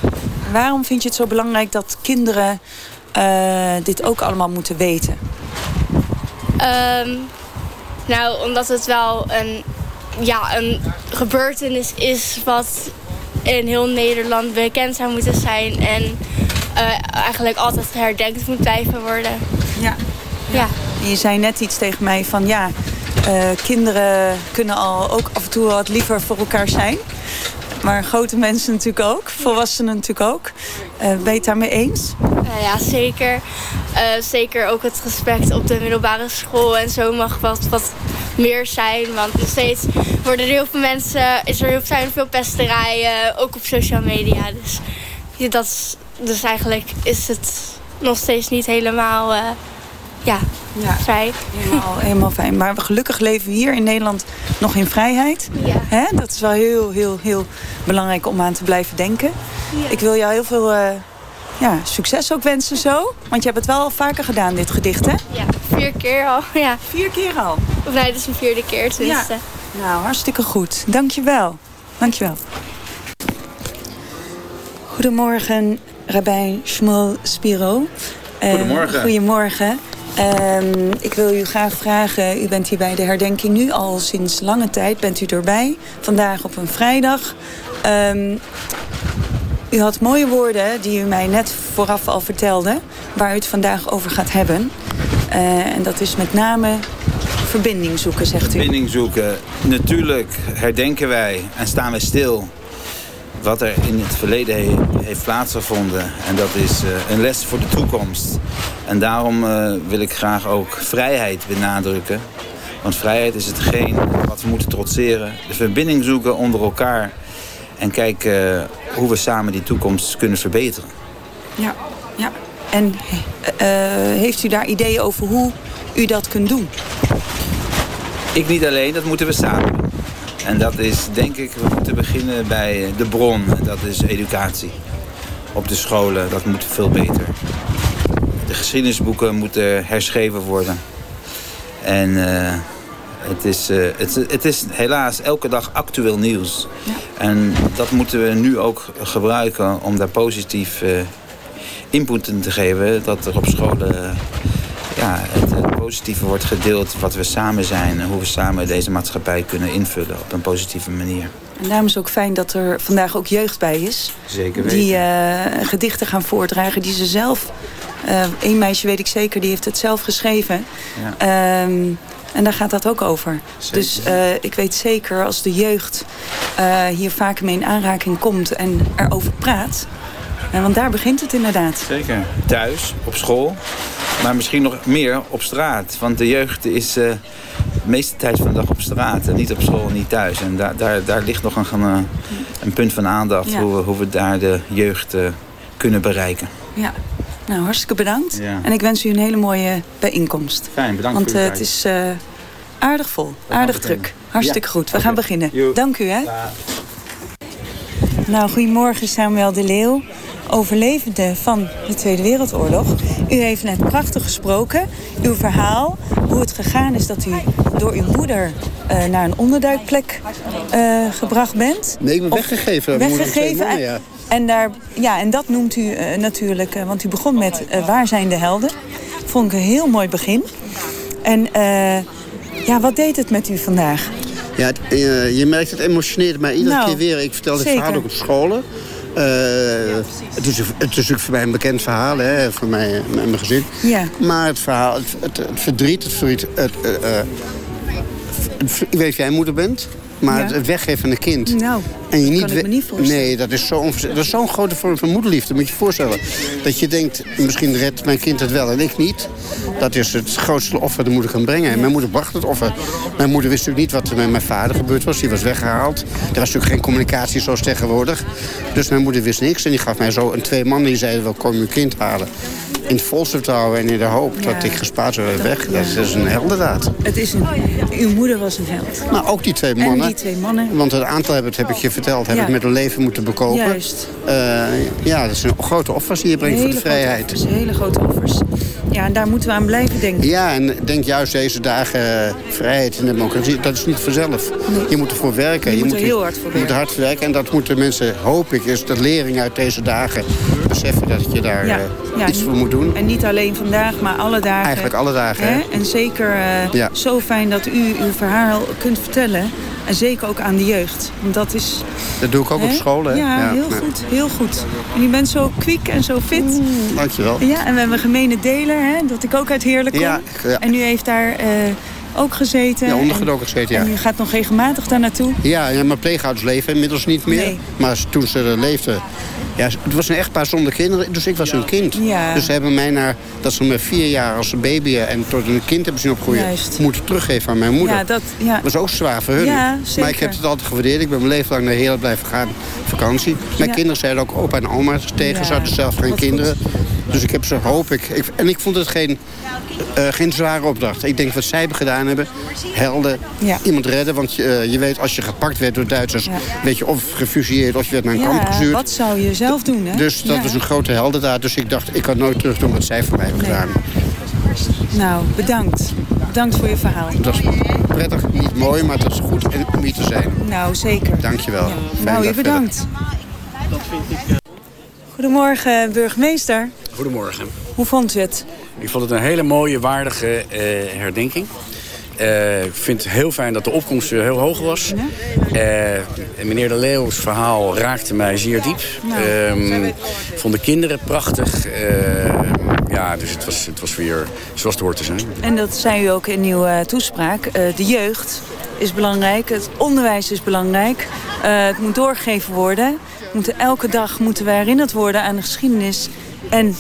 Waarom vind je het zo belangrijk dat kinderen eh, dit ook allemaal moeten weten? Ehm, nou, omdat het wel een, ja, een gebeurtenis is wat in heel Nederland bekend zou moeten zijn. En eh, eigenlijk altijd herdenkt moet blijven worden. Ja. Ja. Je zei net iets tegen mij van ja, eh, kinderen kunnen al ook af en toe wat liever voor elkaar zijn. Maar grote mensen natuurlijk ook, volwassenen natuurlijk ook. Eh, ben je het daarmee eens? Eh, ja, zeker. Eh, zeker ook het respect op de middelbare school en zo mag wat, wat meer zijn. Want nog steeds worden er heel veel mensen, is er heel, zijn veel pesterijen, ook op social media. Dus, dat dus eigenlijk is het nog steeds niet helemaal ja, Ja. vrij. Helemaal, helemaal fijn. Maar we gelukkig leven we hier in Nederland nog in vrijheid. Hè? Dat is wel heel, heel, heel belangrijk om aan te blijven denken. Ik wil jou heel veel eh, ja, succes ook wensen zo. Want je hebt het wel al vaker gedaan, dit gedicht, hè? Ja, vier keer al. Ja. Vier keer al? Of nee, dit is een vierde keer tenminste. Nou, hartstikke goed. Dankjewel. Dankjewel. Goedemorgen, Rabijn Shmuel Spiro. Eh, Goedemorgen. Goedemorgen. Ehm, ik wil u graag vragen, u bent hier bij de herdenking nu al sinds lange tijd. Bent u erbij? Vandaag op een vrijdag. Ehm, u had mooie woorden die u mij net vooraf al vertelde... waar u het vandaag over gaat hebben. Eh, en dat is met name verbinding zoeken, zegt u. Verbinding zoeken. Natuurlijk herdenken wij en staan wij stil wat er in het verleden he- heeft plaatsgevonden. En dat is eh, een les voor de toekomst. En daarom eh, wil ik graag ook vrijheid benadrukken. Want vrijheid is hetgeen wat we moeten trotseren. De verbinding zoeken onder elkaar. En kijken eh, hoe we samen die toekomst kunnen verbeteren. Ja, ja. En heeft u daar ideeën over hoe u dat kunt doen? Ik niet alleen, dat moeten we samen doen. En dat is, denk ik, we moeten beginnen bij de bron. Dat is educatie. Op de scholen, dat moet veel beter. De geschiedenisboeken moeten herschreven worden. En eh, het, is, eh, het, het is helaas elke dag actueel nieuws. En dat moeten we nu ook gebruiken om daar positief eh, input in te geven. Dat er op scholen ja, het, het positieve wordt gedeeld wat we samen zijn. En hoe we samen deze maatschappij kunnen invullen op een positieve manier. En daarom is het ook fijn dat er vandaag ook jeugd bij is. Zeker weten. Die eh, gedichten gaan voordragen die ze zelf... Eén meisje weet ik zeker, die heeft het zelf geschreven. Ja. Ehm, en daar gaat dat ook over. Dus eh, ik weet zeker als de jeugd eh, hier vaker mee in aanraking komt en erover praat... eh, want daar begint het inderdaad. Zeker. Thuis, op school, maar misschien nog meer op straat. Want de jeugd is eh, de meeste tijd van de dag op straat. En niet op school, niet thuis. En daar, daar, daar ligt nog een, een, een punt van aandacht. Ja. Hoe, we, hoe we daar de jeugd eh, kunnen bereiken. Ja. Nou, hartstikke bedankt. Ja. En ik wens u een hele mooie bijeenkomst. Fijn, bedankt Want voor eh, het is eh, aardig vol, aardig druk. Hartstikke Ja, goed. We gaan beginnen. Dank u, hè. Nou, goedemorgen Samuel de Leeuw, overlevende van de Tweede Wereldoorlog. U heeft net prachtig gesproken. Uw verhaal, hoe het gegaan is dat u door uw moeder eh, naar een onderduikplek eh, gebracht bent. Nee, ik ben weggegeven. Weggegeven. mannen, ja. En, daar, ja, en dat noemt u eh, natuurlijk, want u begon met Waar zijn de helden? Vond ik een heel mooi begin. En ja, wat deed het met u vandaag? Ja, het, je merkt het emotioneert mij iedere Nou, keer weer. Ik vertel dit zeker. verhaal ook op scholen. Eh, het, is, het is natuurlijk voor mij een bekend verhaal, hè, voor mij en mijn gezin. Ja. Maar het verhaal, het, het, het verdriet, het verdriet... Het, eh, eh, weet of jij moeder bent, maar Ja. het weggeven van een kind... Nou, En je dat niet kan ik me niet voorstellen. Nee, dat is zo zo'n grote vorm van moederliefde. Moet je je voorstellen. Dat je denkt, misschien redt mijn kind het wel en ik niet. Dat is het grootste offer dat de moeder kan brengen. En mijn moeder bracht het offer. Mijn moeder wist natuurlijk niet wat er met mijn vader gebeurd was. Die was weggehaald. Er was natuurlijk geen communicatie zoals tegenwoordig. Dus mijn moeder wist niks. En die gaf mij zo een twee mannen die zeiden, wel kom je kind halen. In het volste vertrouwen en in de hoop dat ik gespaard zou worden weg. Dat is, dat is een heldendaad. Het is een, uw moeder was een held. Maar ook die twee En mannen. Die twee mannen. Want het aantal heb, ik- heb ik je verteld, heb Ja. ik met een leven moeten bekopen. Juist. Eh, ja, dat zijn grote offers die je brengt voor de vrijheid. offers, hele grote offers. Ja, en daar moeten we aan blijven denken. Ja, en denk juist deze dagen eh, vrijheid en democratie, dat is niet vanzelf. Je moet ervoor werken. Je moet er heel hard voor Je moet hard werken. En dat moeten mensen, hoop ik, is dat lering uit deze dagen beseffen dat je daar Ja, eh, ja, iets voor moet doen. En niet alleen vandaag, maar alle dagen. Eigenlijk alle dagen, hè? En zeker zo fijn dat u uw verhaal kunt vertellen. En zeker ook aan de jeugd. Want dat is... Dat doe ik ook op school, hè? Ja, heel nee. goed. Heel goed. En u bent zo kwiek en zo fit. Dankjewel. Ja, en we hebben een gemene deler, hè, dat ik ook uit Heerlijk kom. Ja, ja. En u heeft daar eh, ook gezeten. Ja, En- ondergedoken gezeten, ja. En u gaat nog regelmatig daar naartoe. Ja, ja, mijn pleegouders leven inmiddels niet meer. Nee. Maar toen ze er leefden... Ja, het was een echtpaar zonder kinderen, dus ik was hun kind. Ja. Dus ze hebben mij naar, dat ze me vier jaar als een baby en tot een kind hebben zien opgroeien... Juist. moeten teruggeven aan mijn moeder. Ja, dat, ja. Was ook zwaar voor hun. Ja. Maar ik heb het altijd gewaardeerd. Ik ben mijn leven lang naar Heerlijk blijven gaan, vakantie. Mijn kinderen zeiden ook opa en oma tegen. Ze hadden zelf geen wat kinderen. Dus ik heb ze, hoop ik... ik en ik vond het geen, eh, geen zware opdracht. Ik denk wat zij hebben gedaan hebben, helden, Ja. iemand redden. Want je, je weet, als je gepakt werd door Duitsers... Ja. weet je of gefusilleerd of je werd naar een kamp Ja, gestuurd. wat zou je zelf doen, hè? Dus dat Ja. was een grote heldendaad. Dus ik dacht, ik kan nooit terug doen wat zij voor mij hebben Nee. gedaan. Nou, bedankt. Bedankt voor je verhaal. Dat was prettig, niet mooi, maar het was goed om hier te zijn. Nou, zeker. Dankjewel. Fijne Nou, je dag verder. bedankt. Goedemorgen, burgemeester. Goedemorgen. Hoe vond u het? Ik vond het een hele mooie, waardige eh, herdenking. Eh, ik vind het heel fijn dat de opkomst weer heel hoog was. Eh, meneer De Leeuws verhaal raakte mij zeer diep. Ik vond de kinderen prachtig. Ja, dus het was, het was weer zoals het hoort te zijn. En dat zei u ook in uw toespraak. De jeugd is belangrijk, het onderwijs is belangrijk. Het moet doorgegeven worden. Moeten, elke dag moeten we herinnerd worden aan de geschiedenis en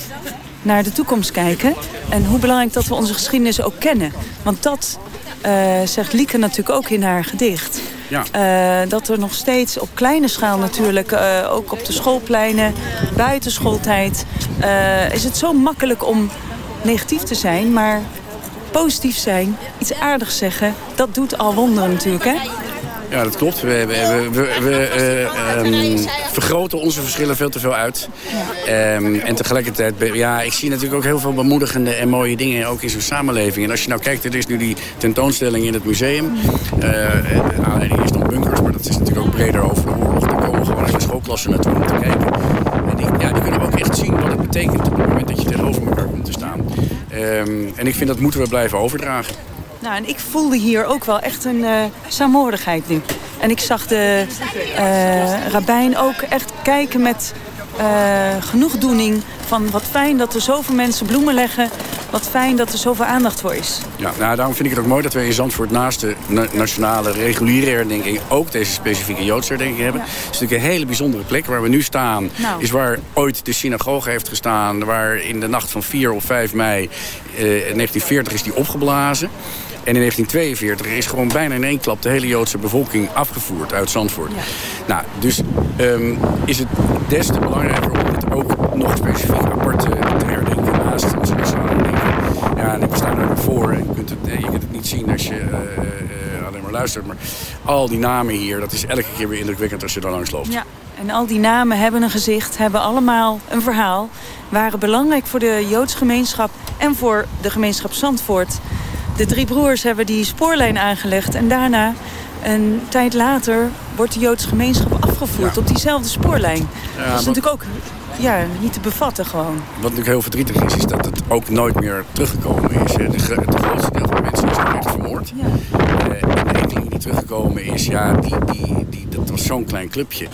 naar de toekomst kijken. En hoe belangrijk dat we onze geschiedenis ook kennen. Want dat eh, zegt Lieke natuurlijk ook in haar gedicht. Ja. Eh, dat er nog steeds op kleine schaal natuurlijk, eh, ook op de schoolpleinen, buiten schooltijd, eh, is het zo makkelijk om negatief te zijn, maar positief zijn, iets aardigs zeggen, dat doet al wonderen natuurlijk, hè? Ja, dat klopt. We, we, we, eh, ehm, vergroten onze verschillen veel te veel uit. Ehm, en tegelijkertijd, ja, ik zie natuurlijk ook heel veel bemoedigende en mooie dingen ook in zo'n samenleving. En als je nou kijkt, er is nu die tentoonstelling in het museum. De aanleiding is dan bunkers, maar dat is natuurlijk ook breder over de oorlog. Daar komen gewoon hele schoolklassen naartoe om te kijken. En die, ja, die kunnen ook echt zien wat het betekent op het moment dat je tegenover elkaar komt te staan. Ehm, en ik vind dat moeten we blijven overdragen. Nou, en ik voelde hier ook wel echt een eh saamhorigheid nu. En ik zag de eh rabbijn ook echt kijken met eh genoegdoening van wat fijn dat er zoveel mensen bloemen leggen. Wat fijn dat er zoveel aandacht voor is. Ja, nou, daarom vind ik het ook mooi dat we in Zandvoort naast de na- nationale reguliere herdenking ook deze specifieke Joodse herdenking hebben. Het is natuurlijk een hele bijzondere plek. Waar we nu staan Nou. is waar ooit de synagoge heeft gestaan. Waar in de nacht van 4 of 5 mei eh, 1940 is die opgeblazen. En in 1942 is gewoon bijna in één klap de hele Joodse bevolking afgevoerd uit Zandvoort. Nou, dus ehm, is het des te belangrijker om het ook nog specifiek apart te herdenken naast onze nationale. Ja, en we staan er ook voor. En je kunt het, eh, je kunt het niet zien als je eh, eh, alleen maar luistert. Maar al die namen hier, dat is elke keer weer indrukwekkend als je daar langs loopt. Ja, en al die namen hebben een gezicht, hebben allemaal een verhaal. Waren belangrijk voor de Joodse gemeenschap en voor de gemeenschap Zandvoort. De drie broers hebben die spoorlijn aangelegd en daarna, een tijd later, wordt de Joodse gemeenschap afgevoerd op diezelfde spoorlijn. dat is natuurlijk ook ja, niet te bevatten gewoon. Wat natuurlijk heel verdrietig is, is dat het ook nooit meer teruggekomen is. De, het grootste deel van de mensen is echt vermoord. Eh, en de enkeling die teruggekomen is, ja, die, die, die, dat was zo'n klein clubje.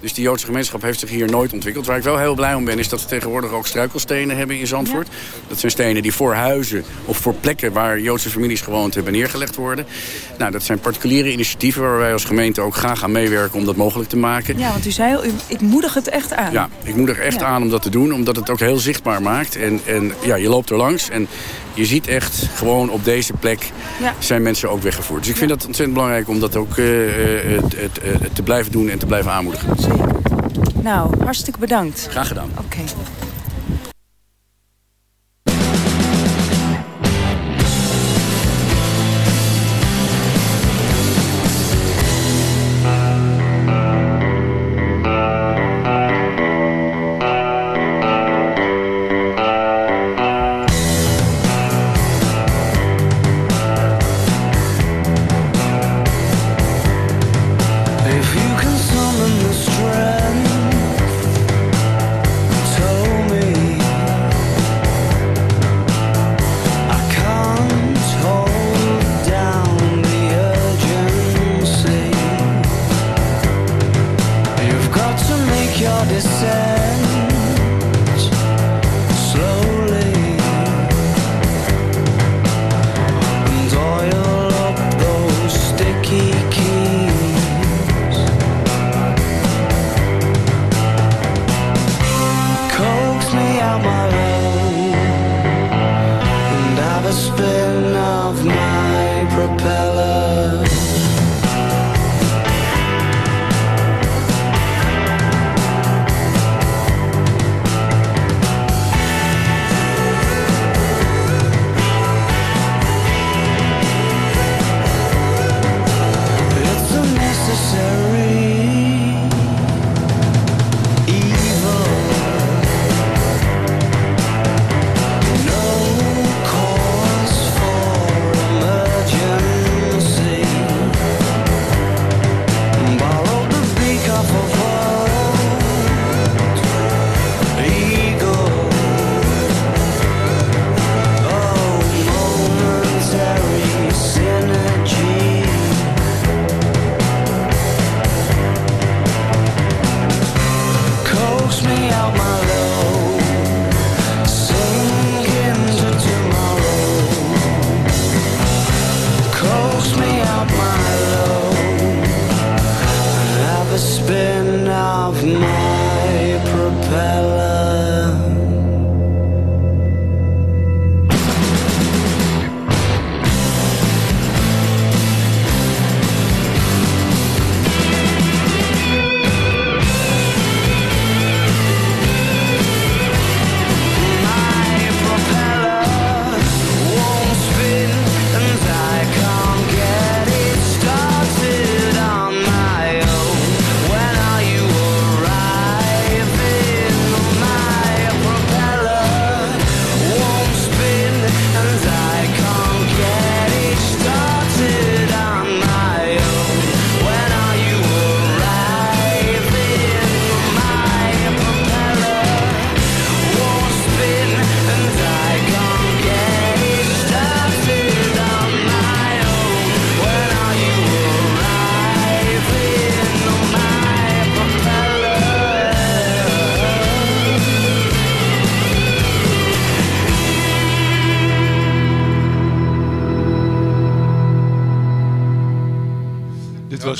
Dus die Joodse gemeenschap heeft zich hier nooit ontwikkeld. Waar ik wel heel blij om ben, is dat we tegenwoordig ook struikelstenen hebben in Zandvoort. Dat zijn stenen die voor huizen of voor plekken waar Joodse families gewoond hebben neergelegd worden. Nou, dat zijn particuliere initiatieven waar wij als gemeente ook graag aan meewerken om dat mogelijk te maken. Ja, want u zei al, u- ik moedig het echt aan. Ja, ik moet er echt Ja. aan om dat te doen, omdat het ook heel zichtbaar maakt. En, en ja, je loopt er langs en je ziet echt gewoon op deze plek Ja. zijn mensen ook weggevoerd. Dus ik vind dat ontzettend belangrijk om dat ook eh, eh, het te blijven doen en te blijven aanmoedigen. Nou, hartstikke bedankt. Graag gedaan. Oké. To make your descent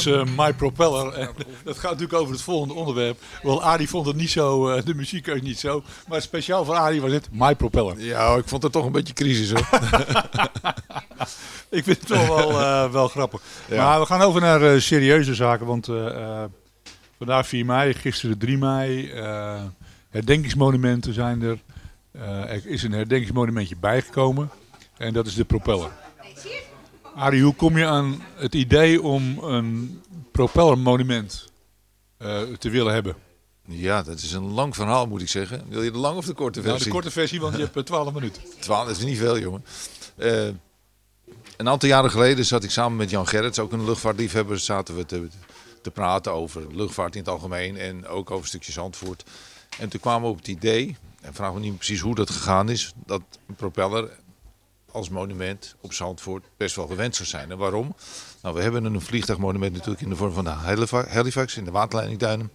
was eh, My Propeller. En dat gaat natuurlijk over het volgende onderwerp. Wel, Arie vond het niet zo, eh, de muziek niet zo. Maar speciaal voor Arie was dit My Propeller. Ja, ik vond het toch een beetje crisis hoor. ik vind het toch wel, eh, wel grappig. Ja. Maar we gaan over naar eh, serieuze zaken. Want eh, eh, vandaag 4 mei, gisteren 3 mei. eh, herdenkingsmonumenten zijn er. Eh, er is een herdenkingsmonumentje bijgekomen. En dat is de propeller. Arie, hoe kom je aan het idee om een propellermonument eh, te willen hebben? Ja, dat is een lang verhaal moet ik zeggen. Wil je de lange of de korte versie? Nou, de korte versie, want je hebt eh, 12 minuten. 12, dat is niet veel, jongen. Eh, een aantal jaren geleden zat ik samen met Jan Gerrits, ook een luchtvaartliefhebber, zaten we te, te praten over luchtvaart in het algemeen en ook over stukjes Zandvoort. En toen kwamen we op het idee, en vragen we niet precies hoe dat gegaan is, dat een propeller als monument op Zandvoort best wel gewenst zou zijn. En waarom? Nou, we hebben een vliegtuigmonument natuurlijk in de vorm van de Halifa- Halifax in de waterleidingduinen.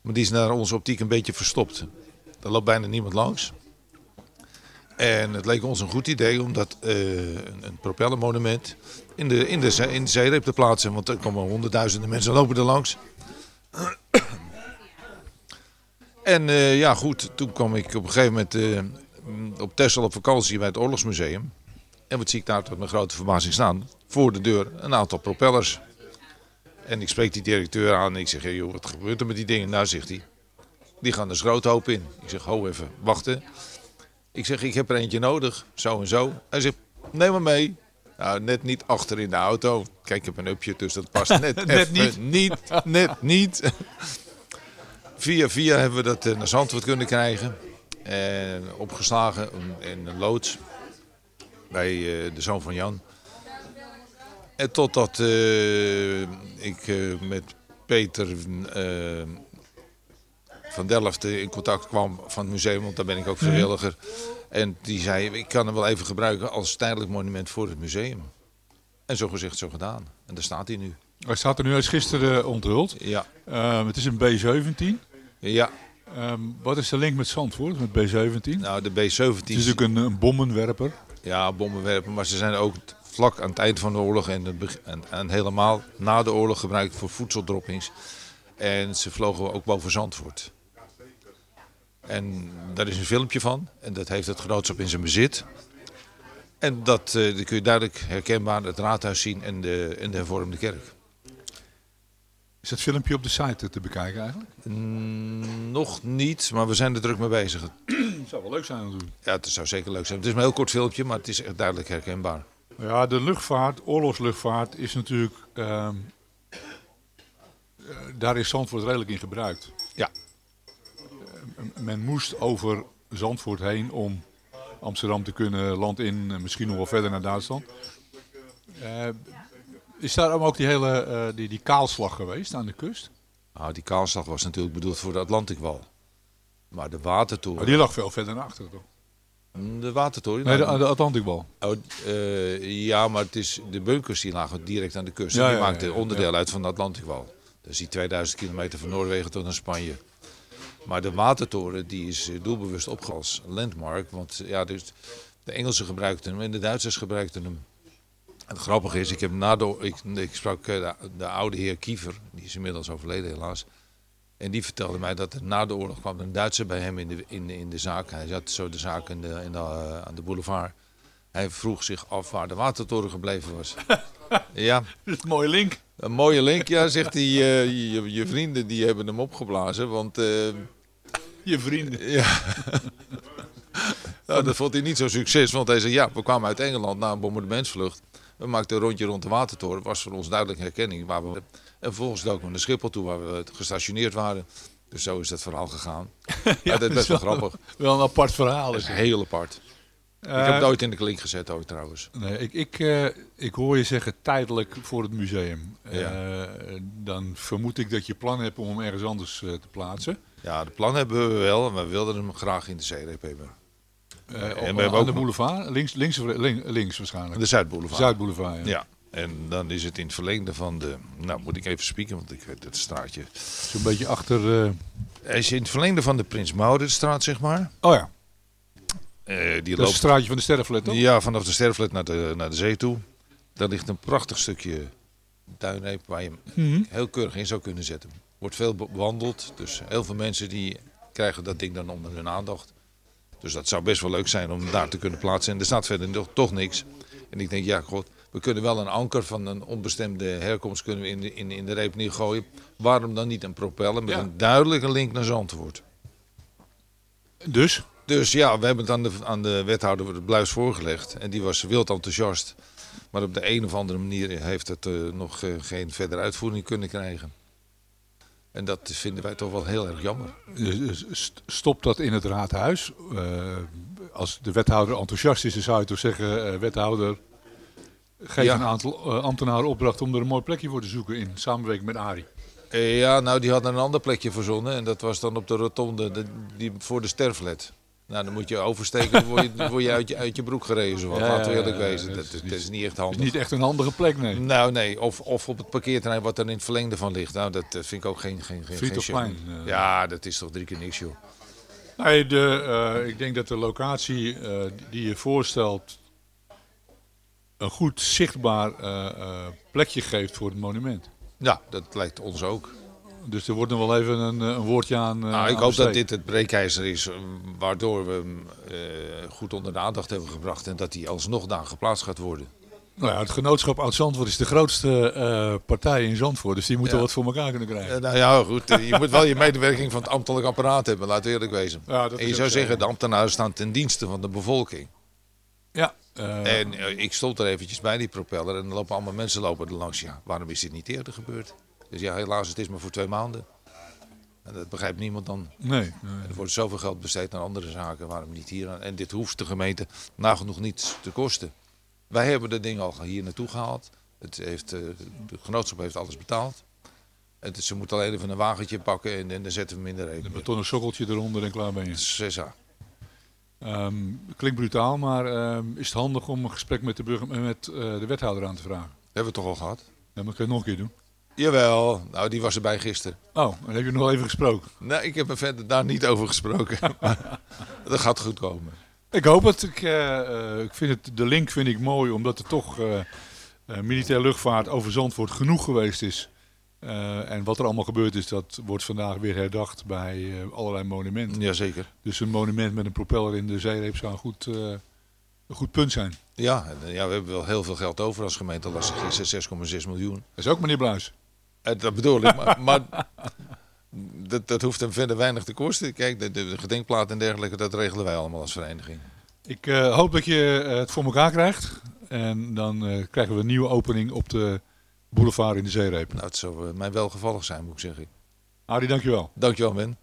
Maar die is naar onze optiek een beetje verstopt. Daar loopt bijna niemand langs. En het leek ons een goed idee om dat eh, een, propellermonument in de, in, de, in de zeereep te plaatsen. Want er komen honderdduizenden mensen lopen er langs. En eh, ja, goed, toen kwam ik op een gegeven moment eh, op Texel op vakantie bij het Oorlogsmuseum. En wat zie ik daar tot mijn grote verbazing staan? Voor de deur een aantal propellers. En ik spreek die directeur aan en ik zeg, hey, joh, wat gebeurt er met die dingen? Nou, zegt hij, die gaan er schroothoop in. Ik zeg, ho even, wachten. Ik zeg, ik heb er eentje nodig, zo en zo. Hij zegt, neem maar mee. Nou, net niet achter in de auto. Kijk, ik heb een upje, dus dat past net, Net even niet. niet. Net niet. Via via hebben we dat eh, naar Zandvoort kunnen krijgen. En opgeslagen in een loods bij eh, de zoon van Jan. En totdat eh, ik eh, met Peter van Delft in contact kwam van het museum, want daar ben ik ook vrijwilliger. En die zei, ik kan hem wel even gebruiken als tijdelijk monument voor het museum. En zo gezegd, zo gedaan. En daar staat hij nu. Hij staat er nu uit gisteren onthuld. Ja. Ehm, het is een B-17. Ja. Ehm, wat is de link met Zandvoort, met B-17? Nou, de B-17... Het is natuurlijk een, een bommenwerper. Ja, bommenwerpen, maar ze zijn ook vlak aan het eind van de oorlog en, en, en helemaal na de oorlog gebruikt voor voedseldroppings. En ze vlogen ook boven Zandvoort. En daar is een filmpje van en dat heeft het genootschap in zijn bezit. En dat, eh, dat kun je duidelijk herkenbaar het raadhuis zien en de, en de hervormde kerk. Is dat filmpje op de site te bekijken eigenlijk? Mm, nog niet, maar we zijn er druk mee bezig. Het zou wel leuk zijn natuurlijk. Ja, het zou zeker leuk zijn. Het is een heel kort filmpje, maar het is echt duidelijk herkenbaar. Ja, de luchtvaart, oorlogsluchtvaart is natuurlijk... ehm, eh, daar is Zandvoort redelijk in gebruikt. Ja. Eh, men moest over Zandvoort heen om Amsterdam te kunnen, land in, en misschien nog wel verder naar Duitsland. Eh, is daar ook die hele eh, die, die kaalslag geweest aan de kust? Nou, die kaalslag was natuurlijk bedoeld voor de Atlantikwal. Maar de watertoren... Maar die lag veel verder naar achteren toch? De watertoren? Nee, de, de Atlantikwal. oh, eh, ja, maar het is, de bunkers die lagen direct aan de kust. Ja, en die ja, maakten ja. onderdeel uit van de Atlantikwal. Dus die 2000 kilometer van Noorwegen tot aan Spanje. Maar de watertoren die is eh, doelbewust opgehaald als landmark. Want ja, dus de Engelsen gebruikten hem en de Duitsers gebruikten hem. En het grappige is, ik, heb na de, ik, ik sprak eh, de, de oude heer Kiefer, die is inmiddels overleden helaas. En die vertelde mij dat er na de oorlog kwam een Duitser bij hem in de, in, in de zaak. Hij zat zo de zaak in de, in de, eh, aan de boulevard. Hij vroeg zich af waar de watertoren gebleven was. ja. Dat is een mooie link. Een mooie link, ja, zegt hij. eh, je, je vrienden die hebben hem opgeblazen, want... Je vrienden. ja. nou, dat vond hij niet zo succes, want hij zei ja, we kwamen uit Engeland na een bombardementsvlucht. We maakten een rondje rond de watertoren, was voor ons duidelijk herkenning. Waar we, en vervolgens doken we naar Schiphol toe, waar we gestationeerd waren. Dus zo is dat verhaal gegaan. ja, dat is best wel grappig. Wel een apart verhaal. Is het. heel apart. ik Eh, heb het ooit in de klink gezet, ooit trouwens. Nee, ik, ik, eh, ik hoor je zeggen tijdelijk voor het museum. Ja. Eh, dan vermoed ik dat je plan hebt om hem ergens anders eh, te plaatsen. Ja, de plan hebben we wel, en we wilden hem graag in de zeereep hebben. Eh, en op- we aan hebben ook de boulevard? Links, links, links waarschijnlijk. De Zuidboulevard. Zuidboulevard, ja. ja. En dan is het in het verlengde van de... Nou, moet ik even spieken, want ik weet het straatje. Zo'n beetje achter... eh, Hij is in het verlengde van de Prins Mauritsstraat, zeg maar. Oh ja. Eh, die Dat is loopt... het straatje van de Sterrenflat, toch? Ja, vanaf de Sterflet naar de, naar de zee toe. Daar ligt een prachtig stukje duinreep waar je hem Mhm. heel keurig in zou kunnen zetten. Wordt veel bewandeld, dus heel veel mensen die krijgen dat ding dan onder hun aandacht. Dus dat zou best wel leuk zijn om daar te kunnen plaatsen. En er staat verder toch, toch niks. En ik denk, ja god, we kunnen wel een anker van een onbestemde herkomst kunnen we in, de, in, in de reep neergooien. Waarom dan niet een propeller met Ja. een duidelijke link naar Zandvoort? Dus? Dus ja, we hebben het aan de, aan de wethouder Bluis voorgelegd. En die was wild enthousiast. Maar op de een of andere manier heeft het eh, nog eh, geen verdere uitvoering kunnen krijgen. En dat vinden wij toch wel heel erg jammer. Dus- st- Stopt dat in het raadhuis? Eh, als de wethouder enthousiast is, dan zou je toch zeggen, eh, wethouder, geef Ja. een aantal eh, ambtenaren opdracht om er een mooi plekje voor te zoeken in samenwerking met Arie. Eh, ja, nou die hadden een ander plekje verzonnen. En dat was dan op de rotonde de, die, voor de sterflet. Nou, dan moet je oversteken, dan word je, dan word je, uit, je uit je broek gerezen. Wat. Ja, Laten we eerlijk wezen. dat Dat, is niet- dat is niet echt Het handig. is niet echt een handige plek, nee. Nou, nee. Of, of op het parkeerterrein wat er in het verlengde van ligt. Nou, dat vind ik ook geen... geen, geen, geen eh. Ja, dat is toch drie keer niks, joh. Nee, de, eh, ik denk dat de locatie eh, die je voorstelt een goed zichtbaar plekje geeft voor het monument. Ja, dat lijkt ons ook. Dus er wordt nog wel even een, eh, een woordje aan. eh, Nou, ik hoop dat dit het breekijzer is eh, waardoor we hem goed onder de aandacht hebben gebracht. En dat hij alsnog daar geplaatst gaat worden. Nou ja, het genootschap Oud-Zandvoort is de grootste partij in Zandvoort. Dus die moeten Ja. wat voor elkaar kunnen krijgen. Nou ja, goed. je moet wel je medewerking van het ambtelijk apparaat hebben, we eerlijk wezen. Ja, dat en je zou zo. zeggen, de ambtenaren staan ten dienste van de bevolking. Ja. En ik stond er eventjes bij die propeller en er lopen allemaal mensen lopen er langs. Ja, waarom is dit niet eerder gebeurd? Dus ja, helaas, het is maar voor twee maanden. En dat begrijpt niemand dan. Nee, nee. Er wordt zoveel geld besteed aan andere zaken, waarom niet hier aan? En dit hoeft de gemeente nagenoeg niets te kosten. Wij hebben de ding al hier naartoe gehaald. Het heeft, eh, de genootschap heeft alles betaald. Het, ze moeten alleen even een wagentje pakken en, en dan zetten we hem in de rekening. Een betonnen sokkeltje eronder en klaar ben je. Cesa. Ehm, klinkt brutaal, maar ehm, is het handig om een gesprek met de, burger, met, eh, de wethouder aan te vragen? Hebben we toch al gehad? Ja, maar kun je het nog een keer doen? Jawel, nou die was erbij gisteren. Oh, dan heb je nog even gesproken. Nee, ik heb er verder daar niet over gesproken. Maar dat gaat goed komen. Ik hoop het. Ik, eh, eh, ik vind het. De link vind ik mooi, omdat er toch eh eh, militair luchtvaart over Zandvoort genoeg geweest is. En wat er allemaal gebeurd is, dat wordt vandaag weer herdacht bij allerlei monumenten. Jazeker. Dus een monument met een propeller in de zeereep zou een goed, een goed punt zijn. Ja, ja, we hebben wel heel veel geld over als gemeente. Las ik gisteren 6,6 miljoen. Dat is ook meneer Bluis. Eh, dat bedoel ik, maar, maar dat, dat hoeft hem verder weinig te kosten. Kijk, de, de, de gedenkplaat en dergelijke, dat regelen wij allemaal als vereniging. Ik eh, hoop dat je eh, het voor elkaar krijgt. En dan krijgen we een nieuwe opening op de boulevard in de zeereep. Nou, het zou mij welgevallig zijn, moet ik zeggen. Arie, dankjewel. Dankjewel, Ben.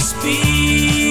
speed.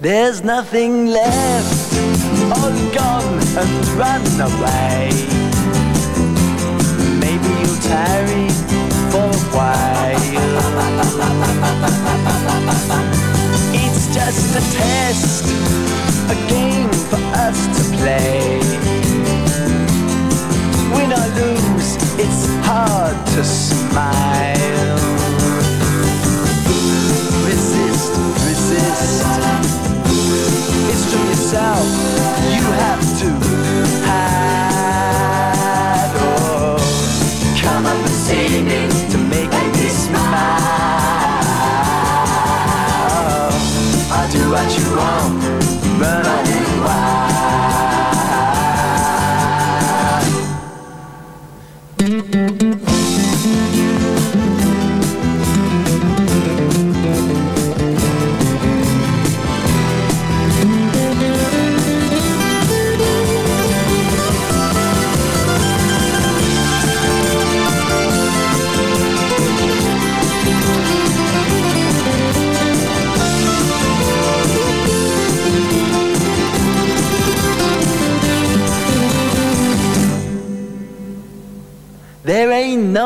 There's nothing left, oh, all gone and run away. Maybe you'll tarry for a while. It's just a test, a game for us to play. Win or lose, it's hard to smile. Resist, resist. It's from yourself you have to hide. Oh, come up and see me